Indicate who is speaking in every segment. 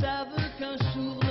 Speaker 1: savent qu'un jour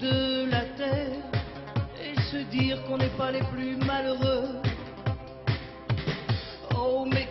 Speaker 1: de la terre et se dire qu'on n'est pas les plus malheureux. Oh, mais